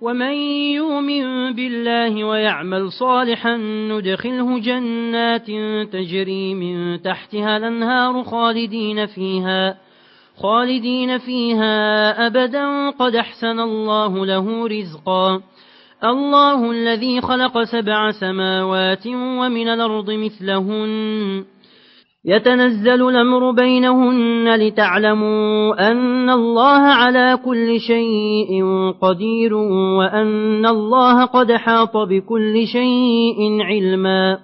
ومن يؤمن بالله ويعمل صالحا ندخله جنات تجري من تحتها الأنهار خالدين فيها خالدين فيها أبدا. قد أحسن الله له رزقا. الله الذي خلق سبع سماوات ومن الأرض مثلهن. يتنزل الأمر بينهن لتعلموا أن الله على كل شيء قدير وأن الله قد حاط بكل شيء علما.